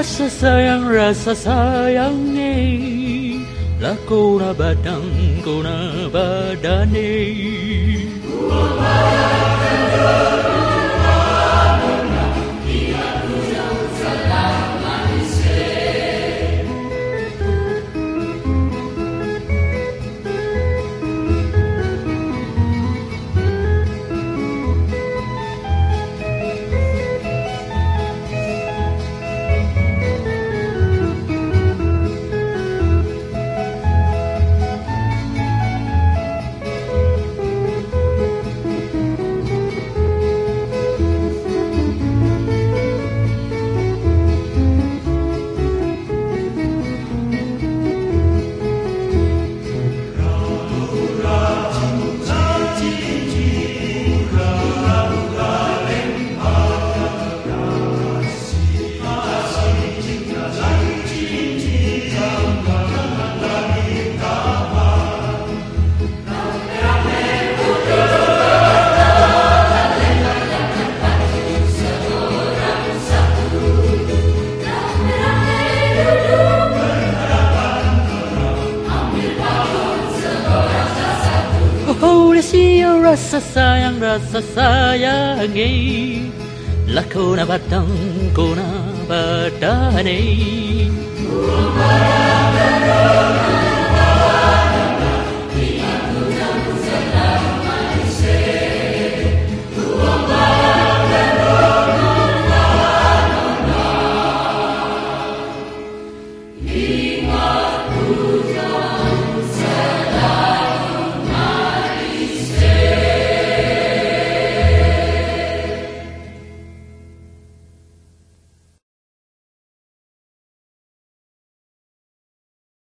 Rasa sayang, rasa sayang Lah kau na badang, na badane Kau siya rasa sayang, rasa sayangi Lakuna batang kuna badane